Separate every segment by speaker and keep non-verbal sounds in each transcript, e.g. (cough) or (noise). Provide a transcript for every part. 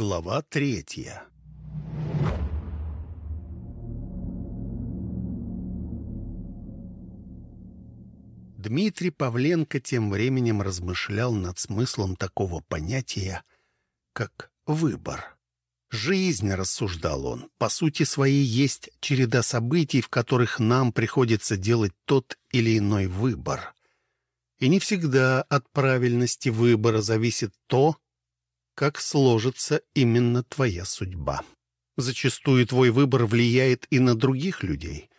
Speaker 1: Глава третья Дмитрий Павленко тем временем размышлял над смыслом такого понятия, как выбор. Жизнь, рассуждал он, по сути своей есть череда событий, в которых нам приходится делать тот или иной выбор. И не всегда от правильности выбора зависит то, как сложится именно твоя судьба. Зачастую твой выбор влияет и на других людей.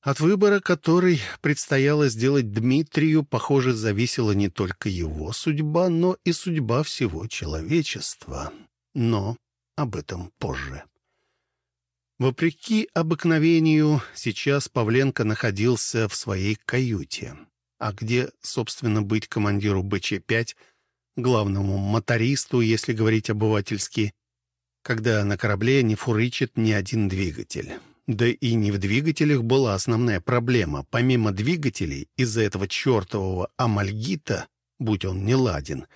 Speaker 1: От выбора, который предстояло сделать Дмитрию, похоже, зависела не только его судьба, но и судьба всего человечества. Но об этом позже. Вопреки обыкновению, сейчас Павленко находился в своей каюте. А где, собственно, быть командиру БЧ-5, главному мотористу, если говорить обывательски, когда на корабле не фурычит ни один двигатель? Да и не в двигателях была основная проблема. Помимо двигателей, из-за этого чертового амальгита, будь он не ладен,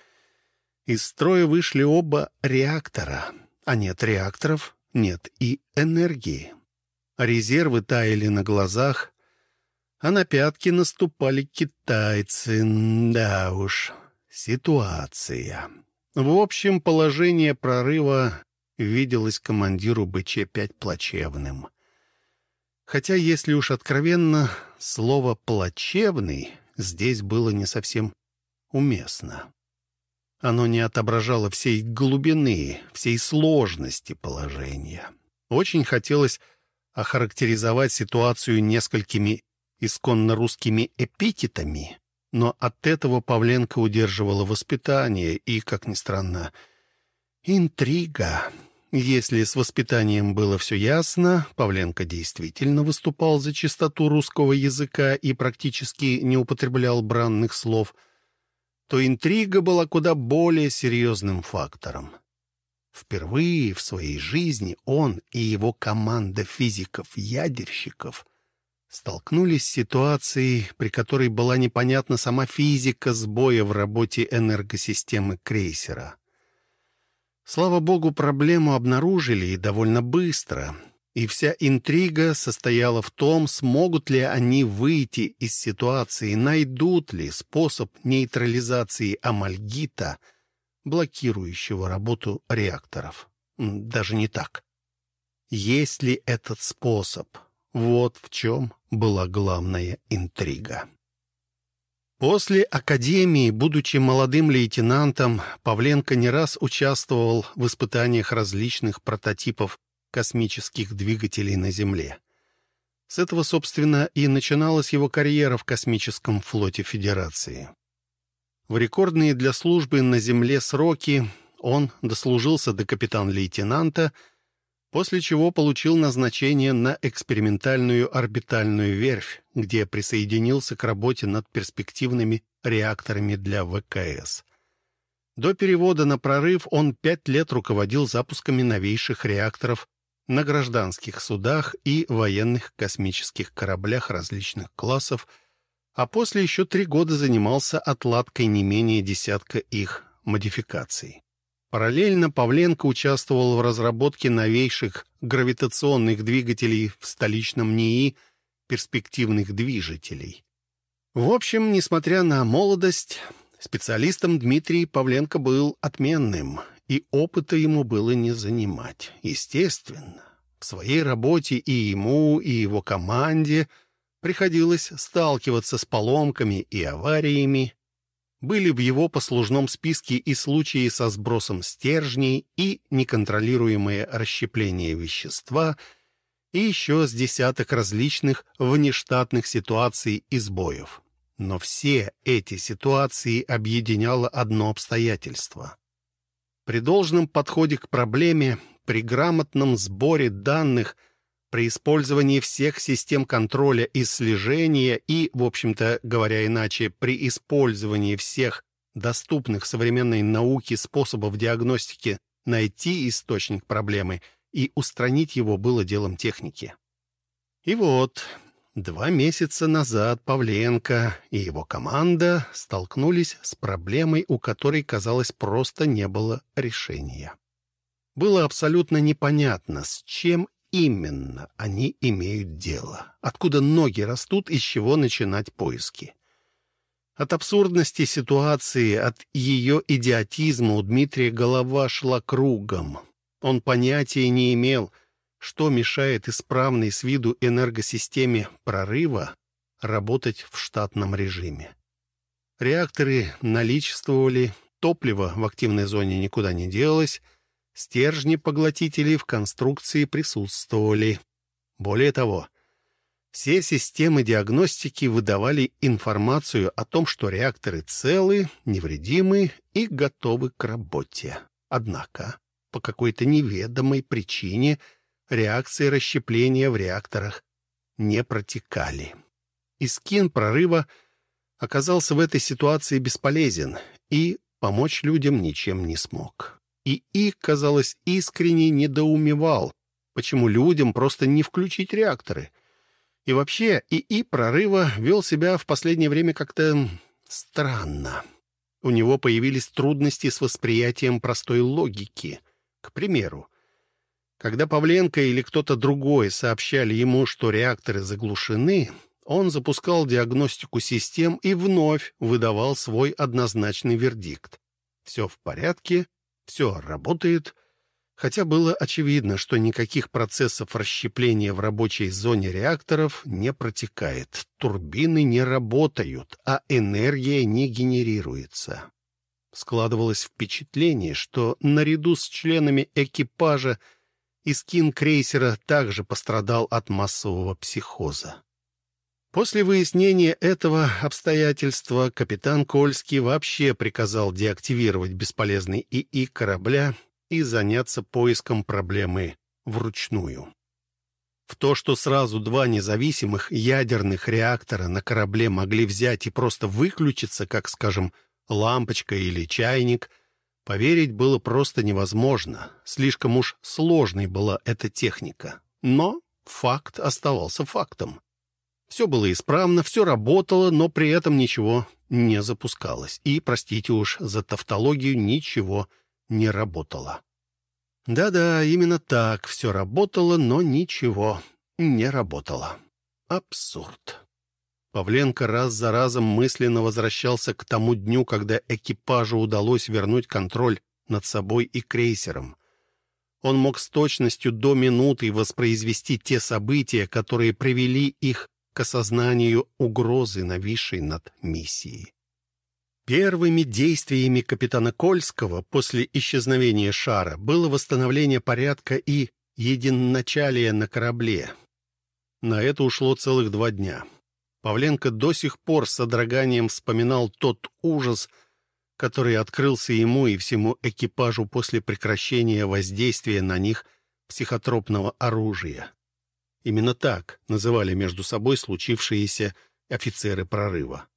Speaker 1: из строя вышли оба реактора. А нет реакторов, нет и энергии. Резервы таяли на глазах, а на пятки наступали китайцы. Да уж, ситуация. В общем, положение прорыва виделось командиру БЧ-5 плачевным. Хотя, если уж откровенно, слово «плачевный» здесь было не совсем уместно. Оно не отображало всей глубины, всей сложности положения. Очень хотелось охарактеризовать ситуацию несколькими исконно русскими эпитетами, но от этого Павленко удерживало воспитание и, как ни странно, интрига. Если с воспитанием было все ясно, Павленко действительно выступал за чистоту русского языка и практически не употреблял бранных слов, то интрига была куда более серьезным фактором. Впервые в своей жизни он и его команда физиков-ядерщиков столкнулись с ситуацией, при которой была непонятна сама физика сбоя в работе энергосистемы крейсера. Слава богу, проблему обнаружили и довольно быстро. И вся интрига состояла в том, смогут ли они выйти из ситуации, найдут ли способ нейтрализации амальгита, блокирующего работу реакторов. Даже не так. Есть ли этот способ? Вот в чем была главная интрига. После академии, будучи молодым лейтенантом, Павленко не раз участвовал в испытаниях различных прототипов космических двигателей на Земле. С этого, собственно, и начиналась его карьера в космическом флоте Федерации. В рекордные для службы на Земле сроки он дослужился до капитан-лейтенанта – после чего получил назначение на экспериментальную орбитальную верфь, где присоединился к работе над перспективными реакторами для ВКС. До перевода на прорыв он пять лет руководил запусками новейших реакторов на гражданских судах и военных космических кораблях различных классов, а после еще три года занимался отладкой не менее десятка их модификаций. Параллельно Павленко участвовал в разработке новейших гравитационных двигателей в столичном НИИ перспективных движителей. В общем, несмотря на молодость, специалистом Дмитрий Павленко был отменным, и опыта ему было не занимать. Естественно, в своей работе и ему, и его команде приходилось сталкиваться с поломками и авариями, были в его послужном списке и случаи со сбросом стержней, и неконтролируемое расщепление вещества, и еще с десяток различных внештатных ситуаций и сбоев. Но все эти ситуации объединяло одно обстоятельство. При должном подходе к проблеме, при грамотном сборе данных – при использовании всех систем контроля и слежения и, в общем-то, говоря иначе, при использовании всех доступных современной науке способов диагностики найти источник проблемы и устранить его было делом техники. И вот, два месяца назад Павленко и его команда столкнулись с проблемой, у которой, казалось, просто не было решения. Было абсолютно непонятно, с чем именно они имеют дело, откуда ноги растут и с чего начинать поиски. От абсурдности ситуации, от ее идиотизма у Дмитрия голова шла кругом. Он понятия не имел, что мешает исправной с виду энергосистеме прорыва работать в штатном режиме. Реакторы наличествовали, топливо в активной зоне никуда не делось, стержни поглотителей в конструкции присутствовали. Более того, все системы диагностики выдавали информацию о том, что реакторы целы, невредимы и готовы к работе. Однако, по какой-то неведомой причине, реакции расщепления в реакторах не протекали. Искин прорыва оказался в этой ситуации бесполезен и помочь людям ничем не смог. И их, казалось, искренне недоумевал, почему людям просто не включить реакторы — и вообще, ИИ прорыва вел себя в последнее время как-то странно. У него появились трудности с восприятием простой логики. К примеру, когда Павленко или кто-то другой сообщали ему, что реакторы заглушены, он запускал диагностику систем и вновь выдавал свой однозначный вердикт. Все в порядке, все работает, хотя было очевидно, что никаких процессов расщепления в рабочей зоне реакторов не протекает, турбины не работают, а энергия не генерируется. Складывалось впечатление, что наряду с членами экипажа Искин крейсера также пострадал от массового психоза. После выяснения этого обстоятельства капитан Кольский вообще приказал деактивировать бесполезный ИИ корабля и заняться поиском проблемы вручную. В то, что сразу два независимых ядерных реактора на корабле могли взять и просто выключиться, как, скажем, лампочка или чайник, поверить было просто невозможно. Слишком уж сложной была эта техника. Но факт оставался фактом. Все было исправно, все работало, но при этом ничего не запускалось. И, простите уж за тавтологию, ничего не работало. Да-да, именно так все работало, но ничего не работало. Абсурд. Павленко раз за разом мысленно возвращался к тому дню, когда экипажу удалось вернуть контроль над собой и крейсером. Он мог с точностью до минуты воспроизвести те события, которые привели их к осознанию угрозы, нависшей над миссией. Первыми действиями капитана Кольского после исчезновения шара было восстановление порядка и единоначалие на корабле. На это ушло целых два дня. Павленко до сих пор с содроганием вспоминал тот ужас, который открылся ему и всему экипажу после прекращения воздействия на них психотропного оружия. Именно так называли между собой случившиеся офицеры прорыва.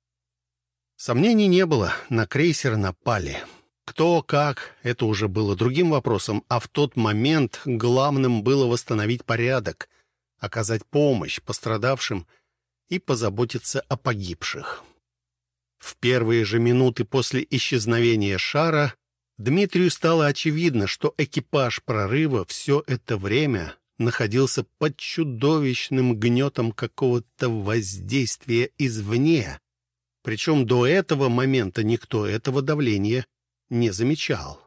Speaker 1: Сомнений не было, на крейсер напали. Кто, как, это уже было другим вопросом, а в тот момент главным было восстановить порядок, оказать помощь пострадавшим и позаботиться о погибших. В первые же минуты после исчезновения шара Дмитрию стало очевидно, что экипаж прорыва все это время находился под чудовищным гнетом какого-то воздействия извне, причем до этого момента никто этого давления не замечал.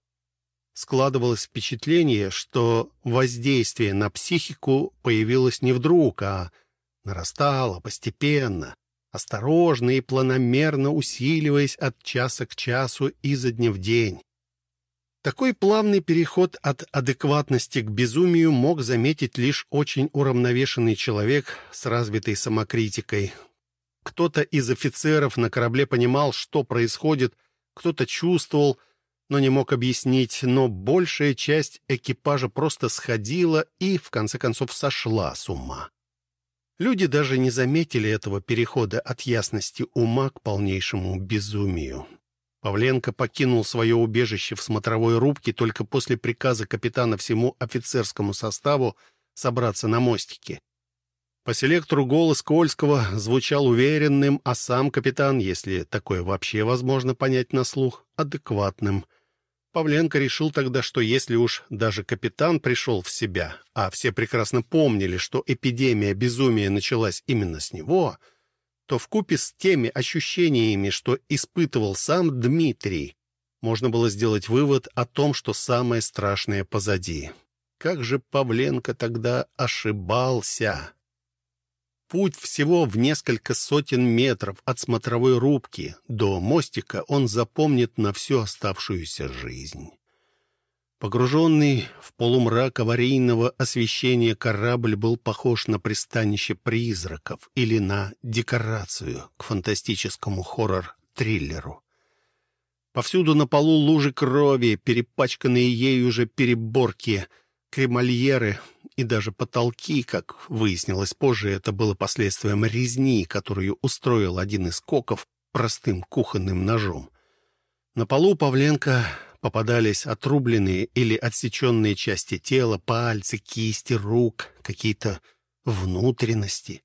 Speaker 1: Складывалось впечатление, что воздействие на психику появилось не вдруг, а нарастало постепенно, осторожно и планомерно усиливаясь от часа к часу изо дня в день. Такой плавный переход от адекватности к безумию мог заметить лишь очень уравновешенный человек с развитой самокритикой, кто-то из офицеров на корабле понимал, что происходит, кто-то чувствовал, но не мог объяснить, но большая часть экипажа просто сходила и, в конце концов, сошла с ума. Люди даже не заметили этого перехода от ясности ума к полнейшему безумию. Павленко покинул свое убежище в смотровой рубке только после приказа капитана всему офицерскому составу собраться на мостике. По селектору голос Кольского звучал уверенным, а сам капитан, если такое вообще возможно понять на слух, адекватным. Павленко решил тогда, что если уж даже капитан пришел в себя, а все прекрасно помнили, что эпидемия безумия началась именно с него, то вкупе с теми ощущениями, что испытывал сам Дмитрий, можно было сделать вывод о том, что самое страшное позади. Как же Павленко тогда ошибался! Путь всего в несколько сотен метров от смотровой рубки до мостика он запомнит на всю оставшуюся жизнь. Погруженный в полумрак аварийного освещения корабль был похож на пристанище призраков или на декорацию к фантастическому хоррор-триллеру. Повсюду на полу лужи крови, перепачканные ею уже переборки, кремальеры и даже потолки, как выяснилось позже, это было последствием резни, которую устроил один из коков простым кухонным ножом. На полу Павленко попадались отрубленные или отсеченные части тела, пальцы, кисти, рук, какие-то внутренности.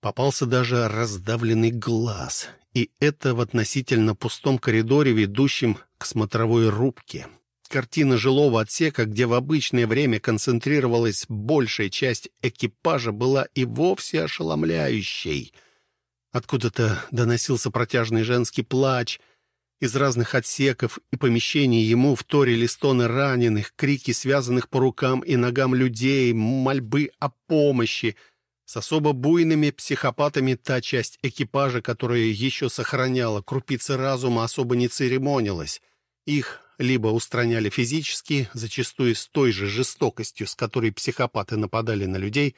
Speaker 1: Попался даже раздавленный глаз, и это в относительно пустом коридоре, ведущем к смотровой рубке. Картина жилого отсека, где в обычное время концентрировалась большая часть экипажа, была и вовсе ошеломляющей. Откуда-то доносился протяжный женский плач. Из разных отсеков и помещений ему вторили стоны раненых, крики связанных по рукам и ногам людей, мольбы о помощи — с особо буйными психопатами та часть экипажа, которая еще сохраняла крупицы разума, особо не церемонилась. Их либо устраняли физически, зачастую с той же жестокостью, с которой психопаты нападали на людей,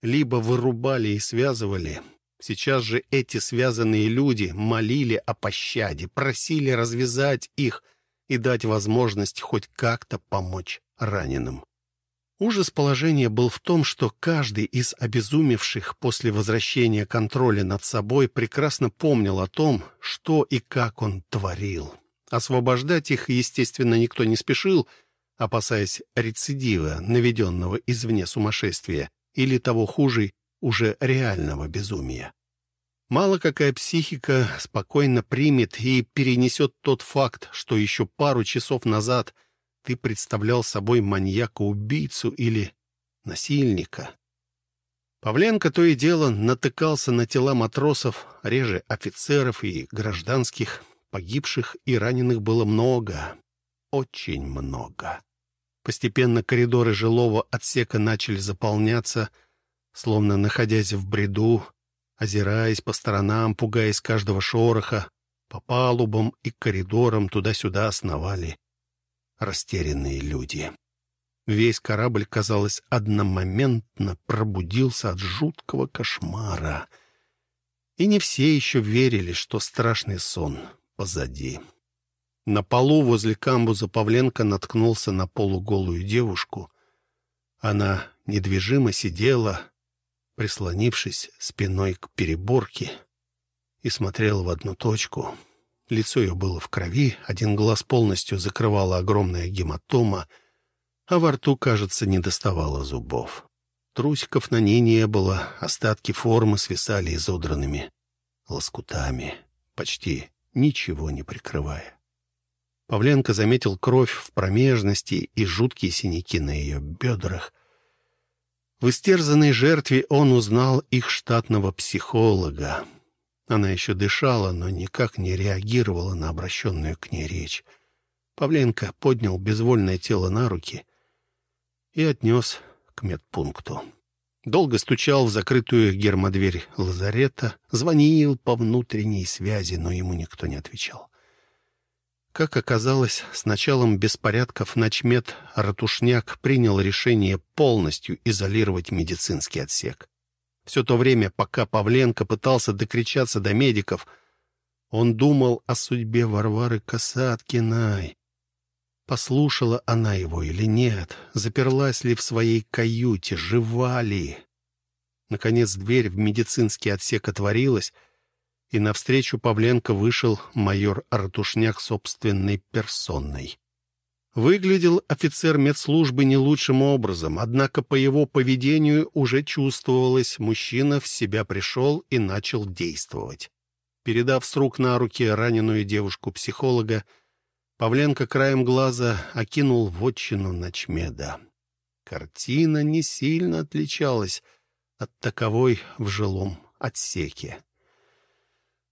Speaker 1: либо вырубали и связывали. Сейчас же эти связанные люди молили о пощаде, просили развязать их и дать возможность хоть как-то помочь раненым. Ужас положения был в том, что каждый из обезумевших после возвращения контроля над собой прекрасно помнил о том, что и как он творил. Освобождать их, естественно, никто не спешил, опасаясь рецидива, наведенного извне сумасшествия, или того хуже, уже реального безумия. Мало какая психика спокойно примет и перенесет тот факт, что еще пару часов назад – ты представлял собой маньяка-убийцу или насильника. Павленко то и дело натыкался на тела матросов, реже офицеров и гражданских. Погибших и раненых было много, очень много. Постепенно коридоры жилого отсека начали заполняться, словно находясь в бреду, озираясь по сторонам, пугаясь каждого шороха. По палубам и коридорам туда-сюда сновали растерянные люди. Весь корабль, казалось, одномоментно пробудился от жуткого кошмара. И не все еще верили, что страшный сон позади. На полу возле камбуза Павленко наткнулся на полуголую девушку. Она недвижимо сидела, прислонившись спиной к переборке, и смотрела в одну точку — Лицо ее было в крови, один глаз полностью закрывала огромная гематома, а во рту, кажется, не доставало зубов. Трусиков на ней не было, остатки формы свисали изодранными лоскутами, почти ничего не прикрывая. Павленко заметил кровь в промежности и жуткие синяки на ее бедрах. В истерзанной жертве он узнал их штатного психолога. Она еще дышала, но никак не реагировала на обращенную к ней речь. Павленко поднял безвольное тело на руки и отнес к медпункту. Долго стучал в закрытую гермодверь лазарета, звонил по внутренней связи, но ему никто не отвечал. Как оказалось, с началом беспорядков начмед Ратушняк принял решение полностью изолировать медицинский отсек. Все то время, пока Павленко пытался докричаться до медиков, он думал о судьбе Варвары Касаткиной. Послушала она его или нет? Заперлась ли в своей каюте? Жива ли? Наконец дверь в медицинский отсек отворилась, и навстречу Павленко вышел майор Артушняк собственной персоной. Выглядел офицер медслужбы не лучшим образом, однако по его поведению уже чувствовалось, мужчина в себя пришел и начал действовать. Передав с рук на руки раненую девушку-психолога, Павленко краем глаза окинул вотчину ночмеда. Картина не сильно отличалась от таковой в жилом отсеке.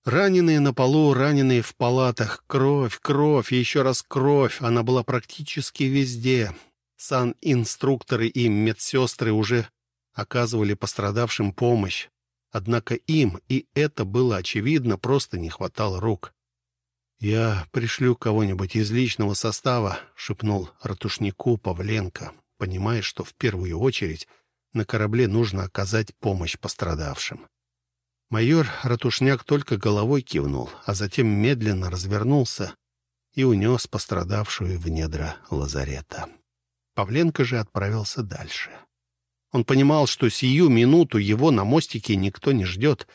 Speaker 1: Раненые на полу, раненые в палатах, кровь, кровь и еще раз кровь. Она была практически везде. Сан-инструкторы и медсестры уже оказывали пострадавшим помощь. Однако им, и это было очевидно, просто не хватало рук. «Я пришлю кого-нибудь из личного состава», — шепнул ратушнику Павленко, понимая, что в первую очередь на корабле нужно оказать помощь пострадавшим. Майор Ратушняк только головой кивнул, а затем медленно развернулся и унес пострадавшую в недра лазарета. Павленко же отправился дальше. Он понимал, что сию минуту его на мостике никто не ждет.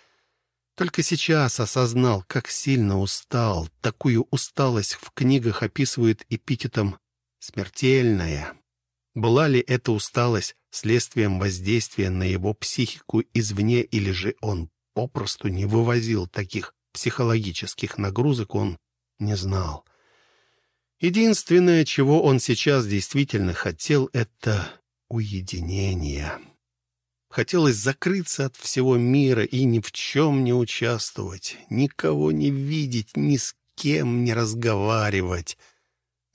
Speaker 1: Только сейчас осознал, как сильно устал. Такую усталость в книгах описывают эпитетом «смертельная». Была ли эта усталость следствием воздействия на его психику извне, или же он попросту не вывозил таких психологических нагрузок, он не знал. Единственное, чего он сейчас действительно хотел, это уединение. Хотелось закрыться от всего мира и ни в чем не участвовать, никого не видеть, ни с кем не разговаривать.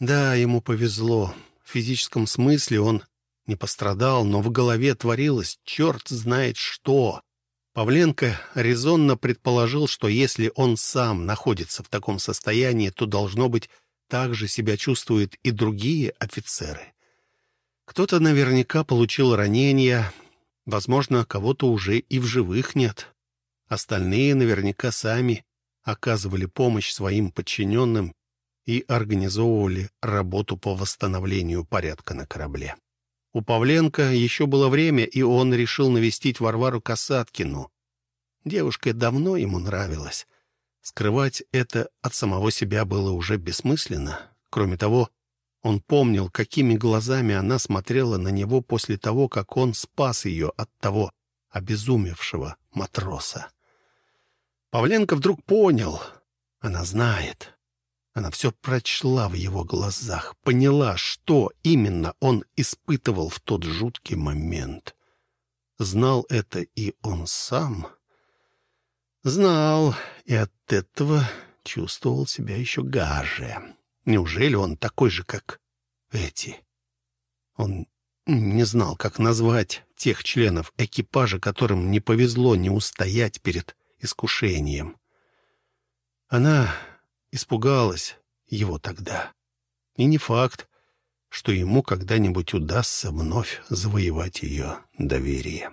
Speaker 1: Да, ему повезло. В физическом смысле он не пострадал, но в голове творилось черт знает что. Павленко резонно предположил, что если он сам находится в таком состоянии, то, должно быть, так же себя чувствуют и другие офицеры. Кто-то наверняка получил ранения, возможно, кого-то уже и в живых нет. Остальные наверняка сами оказывали помощь своим подчиненным и организовывали работу по восстановлению порядка на корабле. У Павленко еще было время, и он решил навестить Варвару Касаткину. Девушка давно ему нравилась. Скрывать это от самого себя было уже бессмысленно. Кроме того, он помнил, какими глазами она смотрела на него после того, как он спас ее от того обезумевшего матроса. Павленко вдруг понял. Она знает. Она все прочла в его глазах, поняла, что именно он испытывал в тот жуткий момент. Знал это и он сам. Знал, и от этого чувствовал себя еще гаже. Неужели он такой же, как эти? Он не знал, как назвать тех членов экипажа, которым не повезло не устоять перед искушением. Она испугалась его тогда. И не факт, что ему когда-нибудь удастся вновь завоевать ее доверие.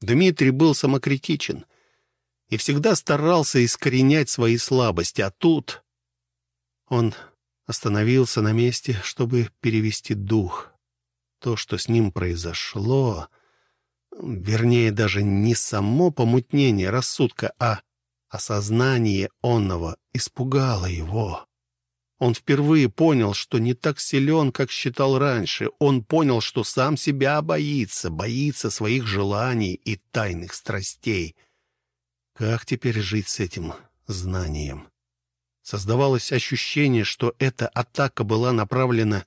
Speaker 1: Дмитрий был самокритичен и всегда старался искоренять свои слабости, а тут он остановился на месте, чтобы перевести дух. То, что с ним произошло, вернее, даже не само помутнение рассудка, а осознание онного испугало его. Он впервые понял, что не так силен, как считал раньше. Он понял, что сам себя боится, боится своих желаний и тайных страстей. Как теперь жить с этим знанием? Создавалось ощущение, что эта атака была направлена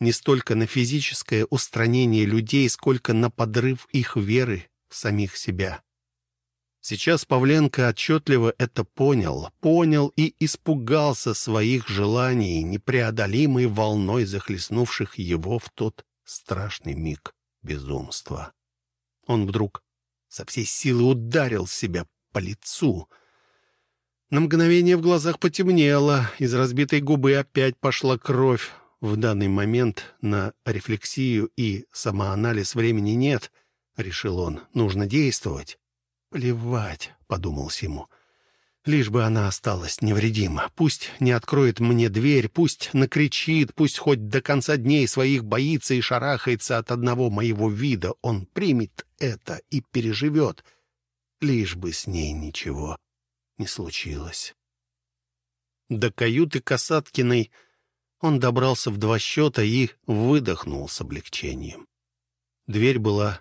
Speaker 1: не столько на физическое устранение людей, сколько на подрыв их веры в самих себя. Сейчас Павленко отчетливо это понял, понял и испугался своих желаний, непреодолимой волной захлестнувших его в тот страшный миг безумства. Он вдруг со всей силы ударил себя по лицу. На мгновение в глазах потемнело, из разбитой губы опять пошла кровь. В данный момент на рефлексию и самоанализ времени нет, — решил он, — нужно действовать. «Плевать», — подумал ему. «Лишь бы она осталась невредима. Пусть не откроет мне дверь, пусть накричит, пусть хоть до конца дней своих боится и шарахается от одного моего вида. Он примет это и переживет. Лишь бы с ней ничего не случилось». До каюты Касаткиной он добрался в два счета и выдохнул с облегчением. Дверь была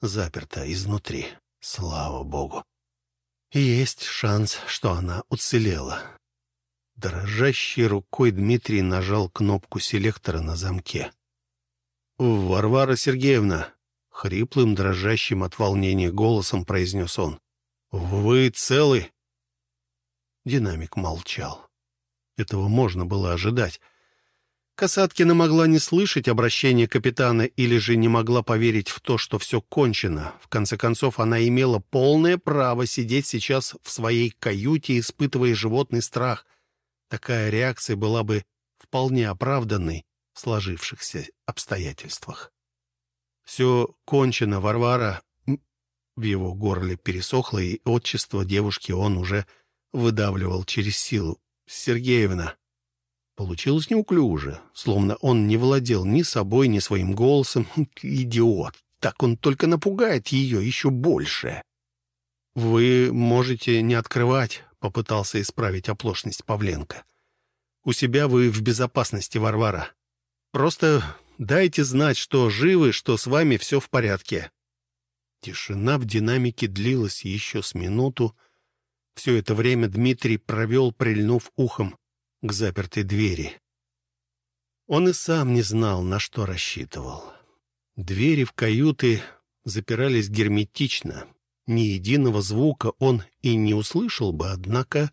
Speaker 1: заперта изнутри. Слава богу. Есть шанс, что она уцелела. Дрожащей рукой Дмитрий нажал кнопку селектора на замке. «Варвара Сергеевна!» — хриплым, дрожащим от волнения голосом произнес он. «Вы целы?» Динамик молчал. Этого можно было ожидать. Касаткина могла не слышать обращения капитана или же не могла поверить в то, что все кончено. В конце концов, она имела полное право сидеть сейчас в своей каюте, испытывая животный страх. Такая реакция была бы вполне оправданной в сложившихся обстоятельствах. «Все кончено, Варвара». В его горле пересохло, и отчество девушки он уже выдавливал через силу. «Сергеевна». Получилось неуклюже, словно он не владел ни собой, ни своим голосом. (laughs) Идиот! Так он только напугает ее еще больше. «Вы можете не открывать», — попытался исправить оплошность Павленко. «У себя вы в безопасности, Варвара. Просто дайте знать, что живы, что с вами все в порядке». Тишина в динамике длилась еще с минуту. Все это время Дмитрий провел, прильнув ухом к запертой двери. Он и сам не знал, на что рассчитывал. Двери в каюты запирались герметично. Ни единого звука он и не услышал бы, однако,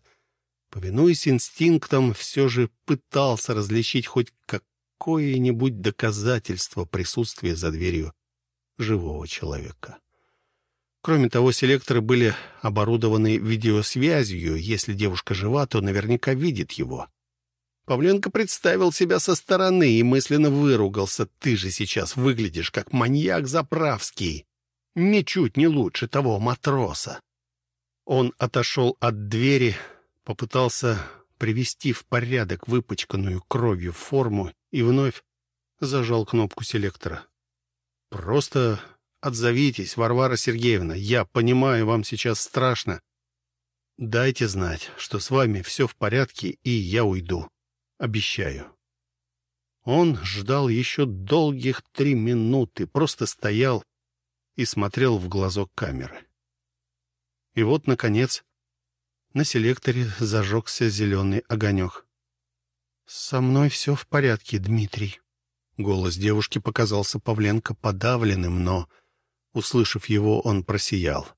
Speaker 1: повинуясь инстинктам, все же пытался различить хоть какое-нибудь доказательство присутствия за дверью живого человека. Кроме того, селекторы были оборудованы видеосвязью. Если девушка жива, то наверняка видит его. Павленко представил себя со стороны и мысленно выругался. «Ты же сейчас выглядишь как маньяк заправский. Ничуть не лучше того матроса». Он отошел от двери, попытался привести в порядок выпачканную кровью форму и вновь зажал кнопку селектора. «Просто отзовитесь, Варвара Сергеевна. Я понимаю, вам сейчас страшно. Дайте знать, что с вами все в порядке, и я уйду». Обещаю. Он ждал еще долгих три минуты, просто стоял и смотрел в глазок камеры. И вот, наконец, на селекторе зажегся зеленый огонек. «Со мной все в порядке, Дмитрий». Голос девушки показался Павленко подавленным, но, услышав его, он просиял.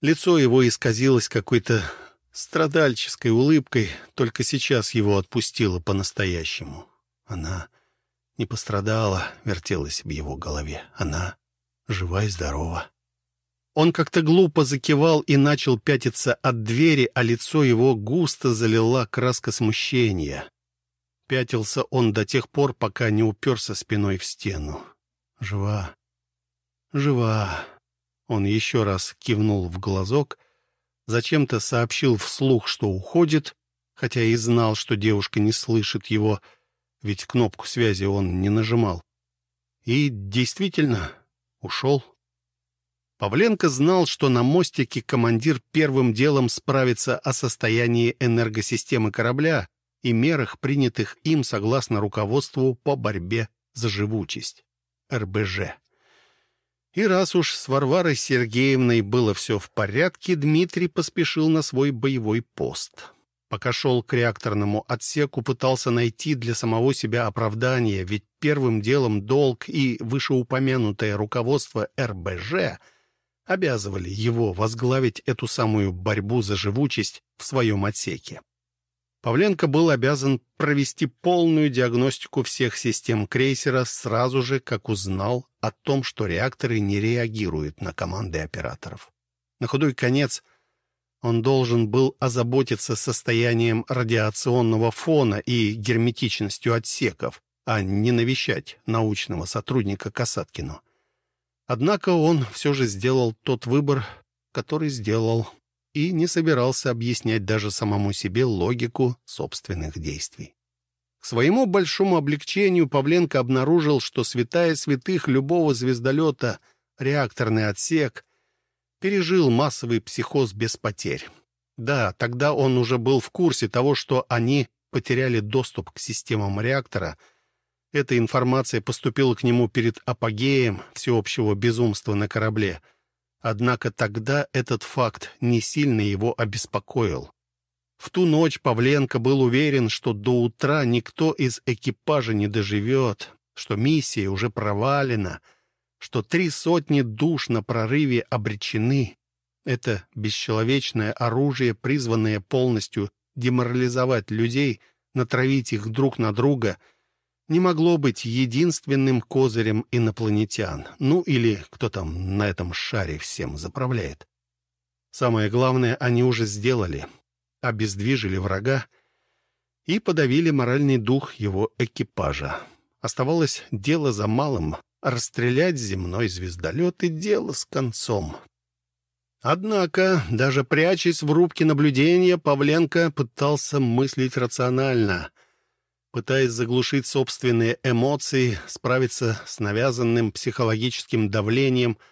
Speaker 1: Лицо его исказилось какой-то страдальческой улыбкой, только сейчас его отпустила по-настоящему. Она не пострадала, вертелась в его голове. Она жива и здорова. Он как-то глупо закивал и начал пятиться от двери, а лицо его густо залила краска смущения. Пятился он до тех пор, пока не уперся спиной в стену. «Жива, жива!» Он еще раз кивнул в глазок — Зачем-то сообщил вслух, что уходит, хотя и знал, что девушка не слышит его, ведь кнопку связи он не нажимал. И действительно ушел. Павленко знал, что на мостике командир первым делом справится о состоянии энергосистемы корабля и мерах, принятых им согласно руководству по борьбе за живучесть. РБЖ. И раз уж с Варварой Сергеевной было все в порядке, Дмитрий поспешил на свой боевой пост. Пока шел к реакторному отсеку, пытался найти для самого себя оправдание, ведь первым делом долг и вышеупомянутое руководство РБЖ обязывали его возглавить эту самую борьбу за живучесть в своем отсеке. Павленко был обязан провести полную диагностику всех систем крейсера сразу же, как узнал о том, что реакторы не реагируют на команды операторов. На худой конец он должен был озаботиться состоянием радиационного фона и герметичностью отсеков, а не навещать научного сотрудника Касаткину. Однако он все же сделал тот выбор, который сделал и не собирался объяснять даже самому себе логику собственных действий. К своему большому облегчению Павленко обнаружил, что святая святых любого звездолета, реакторный отсек, пережил массовый психоз без потерь. Да, тогда он уже был в курсе того, что они потеряли доступ к системам реактора. Эта информация поступила к нему перед апогеем всеобщего безумства на корабле — Однако тогда этот факт не сильно его обеспокоил. В ту ночь Павленко был уверен, что до утра никто из экипажа не доживет, что миссия уже провалена, что три сотни душ на прорыве обречены. Это бесчеловечное оружие, призванное полностью деморализовать людей, натравить их друг на друга, не могло быть единственным козырем инопланетян. Ну или кто там на этом шаре всем заправляет. Самое главное, они уже сделали обездвижили врага и подавили моральный дух его экипажа. Оставалось дело за малым — расстрелять земной звездолет и дело с концом. Однако, даже прячась в рубке наблюдения, Павленко пытался мыслить рационально, пытаясь заглушить собственные эмоции, справиться с навязанным психологическим давлением —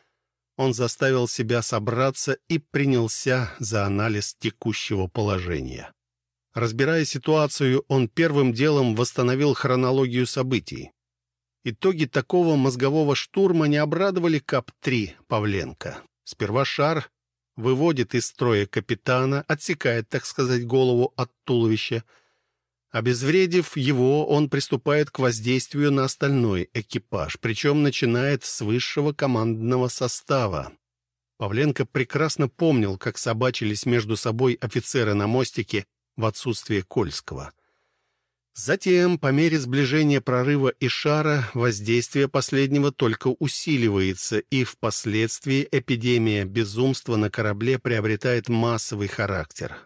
Speaker 1: он заставил себя собраться и принялся за анализ текущего положения. Разбирая ситуацию, он первым делом восстановил хронологию событий. Итоги такого мозгового штурма не обрадовали КАП-3 Павленко. Сперва шар выводит из строя капитана, отсекает, так сказать, голову от туловища, Обезвредив его, он приступает к воздействию на остальной экипаж, причем начинает с высшего командного состава. Павленко прекрасно помнил, как собачились между собой офицеры на мостике в отсутствие Кольского. Затем, по мере сближения прорыва и шара, воздействие последнего только усиливается, и впоследствии эпидемия безумства на корабле приобретает массовый характер.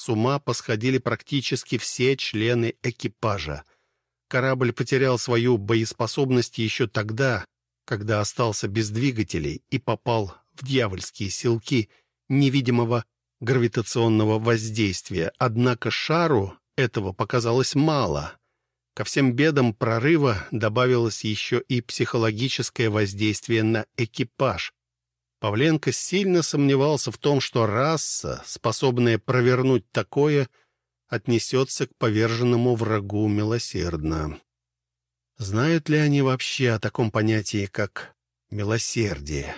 Speaker 1: С ума посходили практически все члены экипажа. Корабль потерял свою боеспособность еще тогда, когда остался без двигателей и попал в дьявольские силки невидимого гравитационного воздействия. Однако шару этого показалось мало. Ко всем бедам прорыва добавилось еще и психологическое воздействие на экипаж, Павленко сильно сомневался в том, что раса, способная провернуть такое, отнесется к поверженному врагу милосердно. Знают ли они вообще о таком понятии, как милосердие?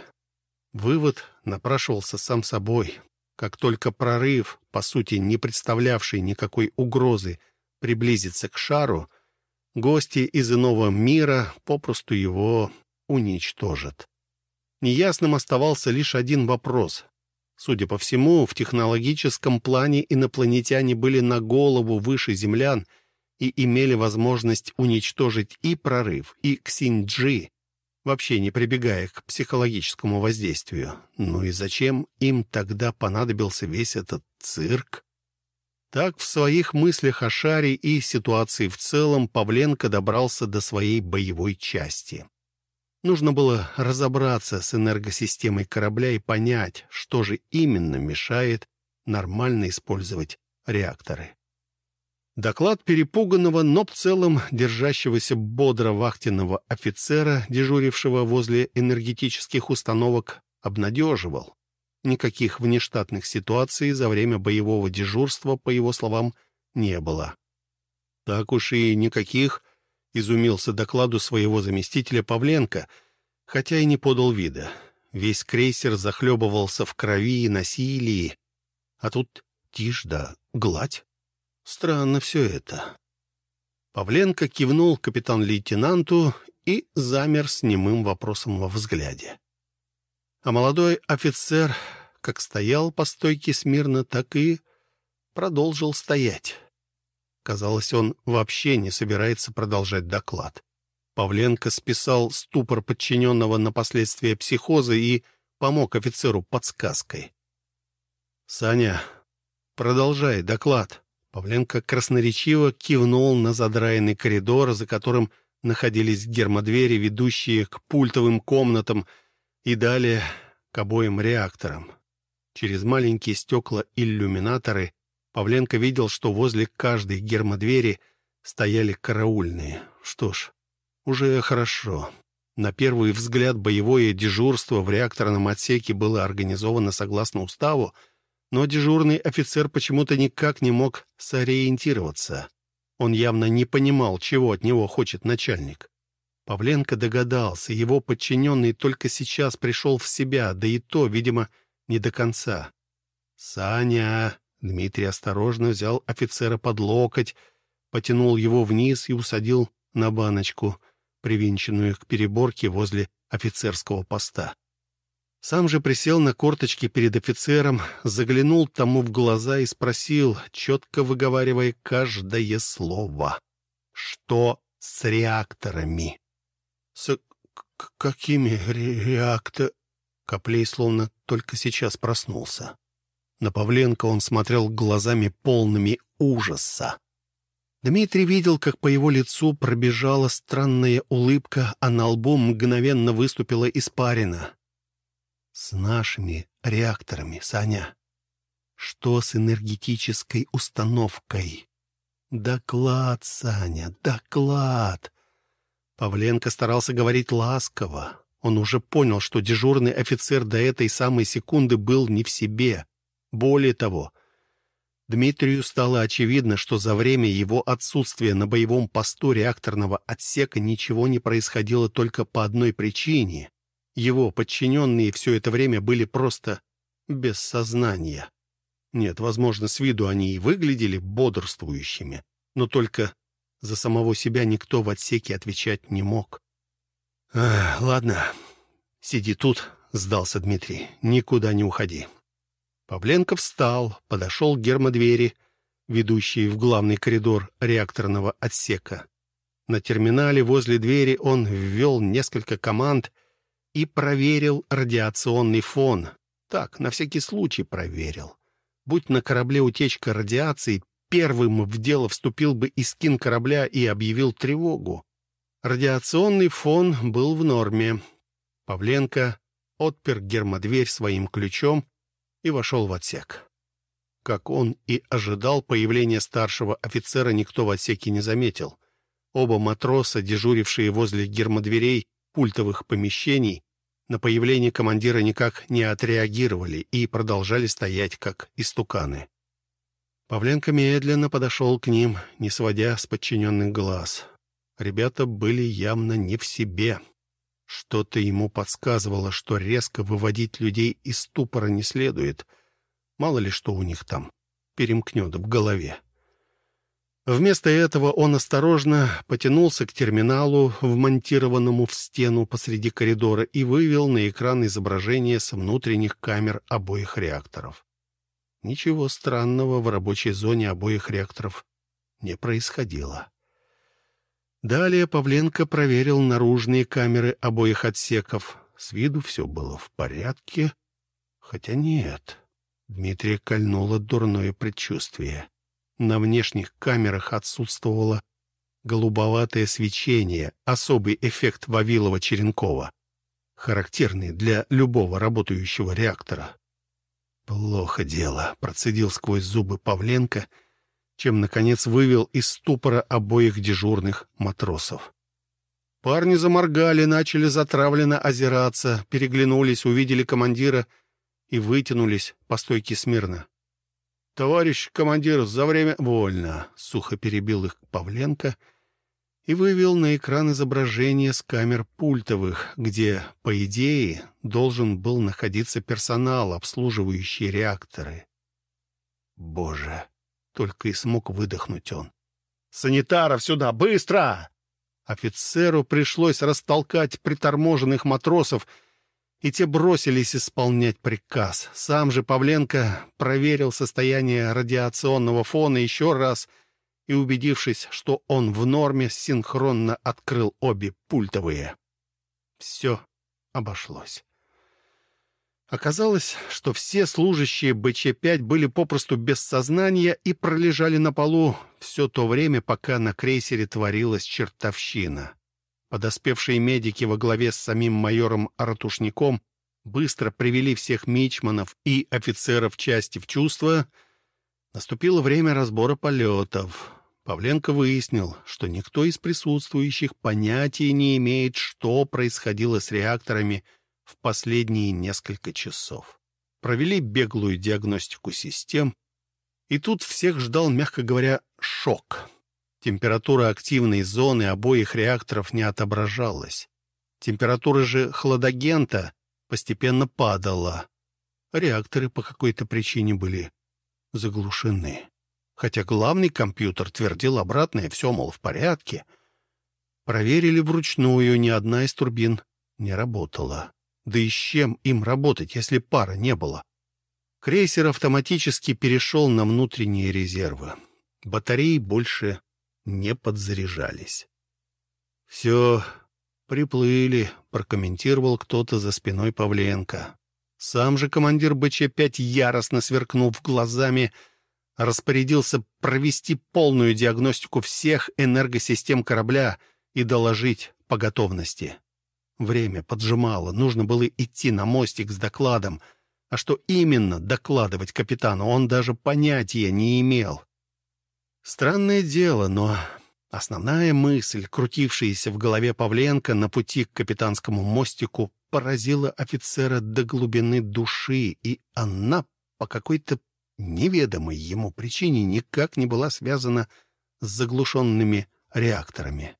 Speaker 1: Вывод напрашивался сам собой. Как только прорыв, по сути не представлявший никакой угрозы, приблизится к шару, гости из иного мира попросту его уничтожат. Неясным оставался лишь один вопрос. Судя по всему, в технологическом плане инопланетяне были на голову выше землян и имели возможность уничтожить и прорыв, и Ксинджи, вообще не прибегая к психологическому воздействию. Ну и зачем им тогда понадобился весь этот цирк? Так в своих мыслях о шаре и ситуации в целом Павленко добрался до своей боевой части. Нужно было разобраться с энергосистемой корабля и понять, что же именно мешает нормально использовать реакторы. Доклад перепуганного, но в целом держащегося бодро вахтенного офицера, дежурившего возле энергетических установок, обнадеживал. Никаких внештатных ситуаций за время боевого дежурства, по его словам, не было. Так уж и никаких изумился докладу своего заместителя Павленко, хотя и не подал вида. Весь крейсер захлебывался в крови и насилии, а тут тишь да гладь. Странно все это. Павленко кивнул капитан-лейтенанту и замер с немым вопросом во взгляде. А молодой офицер как стоял по стойке смирно, так и продолжил стоять. Казалось, он вообще не собирается продолжать доклад. Павленко списал ступор подчиненного на последствия психоза и помог офицеру подсказкой. «Саня, продолжай доклад». Павленко красноречиво кивнул на задраенный коридор, за которым находились гермодвери, ведущие к пультовым комнатам и далее к обоим реакторам. Через маленькие стекла-иллюминаторы Павленко видел, что возле каждой гермодвери стояли караульные. Что ж, уже хорошо. На первый взгляд боевое дежурство в реакторном отсеке было организовано согласно уставу, но дежурный офицер почему-то никак не мог сориентироваться. Он явно не понимал, чего от него хочет начальник. Павленко догадался, его подчиненный только сейчас пришел в себя, да и то, видимо, не до конца. «Саня!» Дмитрий осторожно взял офицера под локоть, потянул его вниз и усадил на баночку, привинченную к переборке возле офицерского поста. Сам же присел на корточки перед офицером, заглянул тому в глаза и спросил, четко выговаривая каждое слово. «Что с реакторами?» «С какими реактор...» Коплей словно только сейчас проснулся. На Павленко он смотрел глазами полными ужаса. Дмитрий видел, как по его лицу пробежала странная улыбка, а на лбу мгновенно выступила испарина. «С нашими реакторами, Саня. Что с энергетической установкой?» «Доклад, Саня, доклад!» Павленко старался говорить ласково. Он уже понял, что дежурный офицер до этой самой секунды был не в себе. Более того, Дмитрию стало очевидно, что за время его отсутствия на боевом посту реакторного отсека ничего не происходило только по одной причине. Его подчиненные все это время были просто без сознания. Нет, возможно, с виду они и выглядели бодрствующими, но только за самого себя никто в отсеке отвечать не мог. «Ладно, сиди тут», — сдался Дмитрий. «Никуда не уходи. Павленко встал, подошел к гермодвери, ведущей в главный коридор реакторного отсека. На терминале возле двери он ввел несколько команд и проверил радиационный фон. Так, на всякий случай проверил. Будь на корабле утечка радиации, первым в дело вступил бы Искин корабля и объявил тревогу. Радиационный фон был в норме. Павленко отпер гермодверь своим ключом и вошел в отсек. Как он и ожидал, появления старшего офицера никто в отсеке не заметил. Оба матроса, дежурившие возле гермодверей пультовых помещений, на появление командира никак не отреагировали и продолжали стоять, как истуканы. Павленко медленно подошел к ним, не сводя с подчиненных глаз. Ребята были явно не в себе. Что-то ему подсказывало, что резко выводить людей из ступора не следует. Мало ли что у них там перемкнет в голове. Вместо этого он осторожно потянулся к терминалу, вмонтированному в стену посреди коридора, и вывел на экран изображение с внутренних камер обоих реакторов. Ничего странного в рабочей зоне обоих реакторов не происходило. Далее Павленко проверил наружные камеры обоих отсеков. С виду все было в порядке. Хотя нет. Дмитрия кольнуло дурное предчувствие. На внешних камерах отсутствовало голубоватое свечение, особый эффект Вавилова-Черенкова, характерный для любого работающего реактора. «Плохо дело», — процедил сквозь зубы Павленко — чем, наконец, вывел из ступора обоих дежурных матросов. Парни заморгали, начали затравленно озираться, переглянулись, увидели командира и вытянулись по стойке смирно. «Товарищ командир, за время...» «Вольно!» — сухо перебил их Павленко и вывел на экран изображение с камер пультовых, где, по идее, должен был находиться персонал, обслуживающий реакторы. «Боже!» Только и смог выдохнуть он. «Санитаров сюда! Быстро!» Офицеру пришлось растолкать приторможенных матросов, и те бросились исполнять приказ. Сам же Павленко проверил состояние радиационного фона еще раз и, убедившись, что он в норме, синхронно открыл обе пультовые. Все обошлось. Оказалось, что все служащие БЧ-5 были попросту без сознания и пролежали на полу все то время, пока на крейсере творилась чертовщина. Подоспевшие медики во главе с самим майором Артушником быстро привели всех мичманов и офицеров части в чувство. Наступило время разбора полетов. Павленко выяснил, что никто из присутствующих понятия не имеет, что происходило с реакторами в последние несколько часов. Провели беглую диагностику систем, и тут всех ждал, мягко говоря, шок. Температура активной зоны обоих реакторов не отображалась. Температура же хладагента постепенно падала. Реакторы по какой-то причине были заглушены. Хотя главный компьютер твердил обратное, все, мол, в порядке. Проверили вручную, ни одна из турбин не работала. Да и с чем им работать, если пара не было? Крейсер автоматически перешел на внутренние резервы. Батареи больше не подзаряжались. «Все, приплыли», — прокомментировал кто-то за спиной Павленко. Сам же командир БЧ-5, яростно сверкнув глазами, распорядился провести полную диагностику всех энергосистем корабля и доложить по готовности. Время поджимало, нужно было идти на мостик с докладом, а что именно докладывать капитану он даже понятия не имел. Странное дело, но основная мысль, крутившаяся в голове Павленко на пути к капитанскому мостику, поразила офицера до глубины души, и она по какой-то неведомой ему причине никак не была связана с заглушенными реакторами.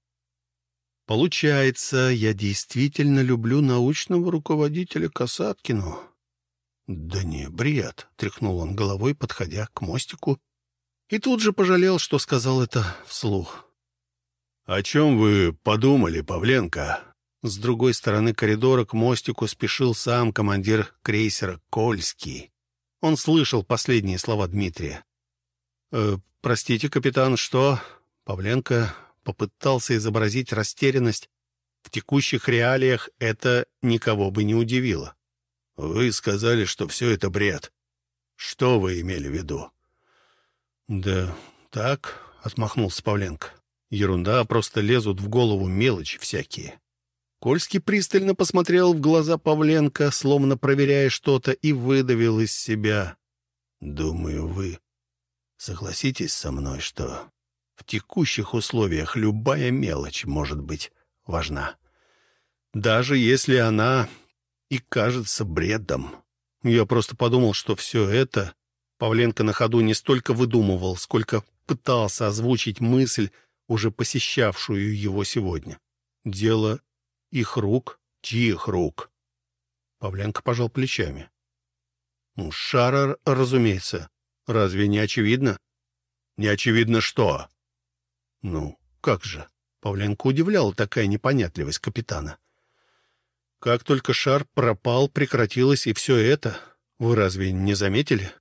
Speaker 1: Получается, я действительно люблю научного руководителя Касаткину. Да не, бред, тряхнул он головой, подходя к мостику, и тут же пожалел, что сказал это вслух. «О чем вы подумали, Павленко?» С другой стороны коридора к мостику спешил сам командир крейсера Кольский. Он слышал последние слова Дмитрия. «Э, «Простите, капитан, что...» Павленко попытался изобразить растерянность. В текущих реалиях это никого бы не удивило. «Вы сказали, что все это бред. Что вы имели в виду?» «Да так», — отмахнулся Павленко. «Ерунда, просто лезут в голову мелочи всякие». Кольский пристально посмотрел в глаза Павленко, словно проверяя что-то, и выдавил из себя. «Думаю, вы согласитесь со мной, что в текущих условиях любая мелочь может быть важна. Даже если она и кажется бредом. Я просто подумал, что все это Павленко на ходу не столько выдумывал, сколько пытался озвучить мысль, уже посещавшую его сегодня. Дело их рук, чьих рук? Павленко пожал плечами. Ну, Шара, разумеется. Разве не очевидно? Не очевидно что? Ну, как же? Павленко удивлял такая непонятливость капитана. Как только шар пропал, прекратилось и все это. Вы разве не заметили?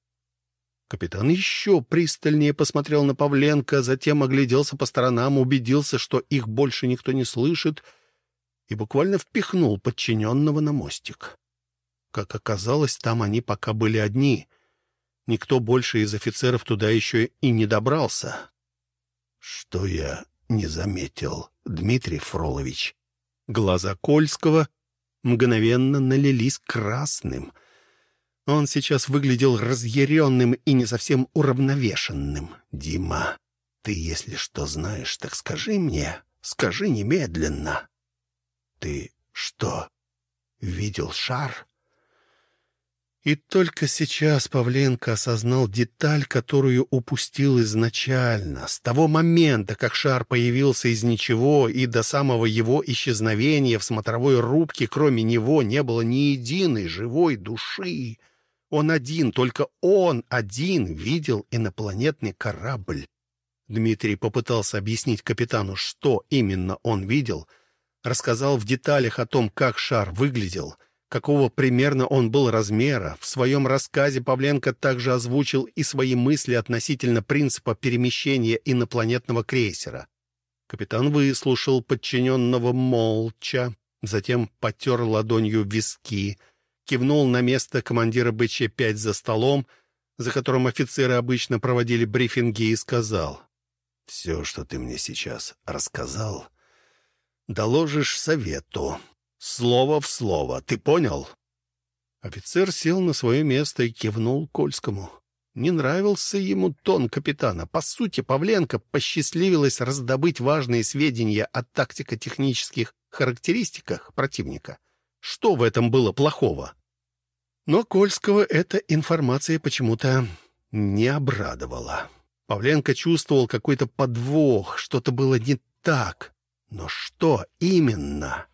Speaker 1: Капитан еще пристальнее посмотрел на Павленко, затем огляделся по сторонам, убедился, что их больше никто не слышит, и буквально впихнул подчиненного на мостик. Как оказалось, там они пока были одни. Никто больше из офицеров туда еще и не добрался. Что я не заметил, Дмитрий Фролович? Глаза Кольского мгновенно налились красным. Он сейчас выглядел разъяренным и не совсем уравновешенным. «Дима, ты, если что знаешь, так скажи мне, скажи немедленно». «Ты что, видел шар?» И только сейчас Павленко осознал деталь, которую упустил изначально. С того момента, как шар появился из ничего, и до самого его исчезновения в смотровой рубке, кроме него, не было ни единой живой души. Он один, только он один видел инопланетный корабль. Дмитрий попытался объяснить капитану, что именно он видел, рассказал в деталях о том, как шар выглядел — какого примерно он был размера. В своем рассказе Павленко также озвучил и свои мысли относительно принципа перемещения инопланетного крейсера. Капитан выслушал подчиненного молча, затем потер ладонью виски, кивнул на место командира БЧ-5 за столом, за которым офицеры обычно проводили брифинги, и сказал, «Все, что ты мне сейчас рассказал, доложишь совету». Слово в слово. Ты понял?» Офицер сел на свое место и кивнул Кольскому. Не нравился ему тон капитана. По сути, Павленко посчастливилось раздобыть важные сведения о тактико-технических характеристиках противника. Что в этом было плохого? Но Кольского эта информация почему-то не обрадовала. Павленко чувствовал какой-то подвох, что-то было не так. Но что именно?